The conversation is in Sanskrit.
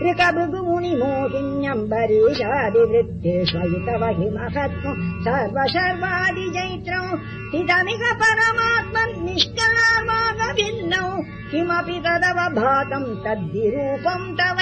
कृतविभूमि हि बरीशादिवृत्ति सर्व सर्वशर्वादि जैत्रौ परमात्मन् परमात्मन्निष्ठामागभिन्नौ किमपि तदवभातम् तद्विरूपम् तव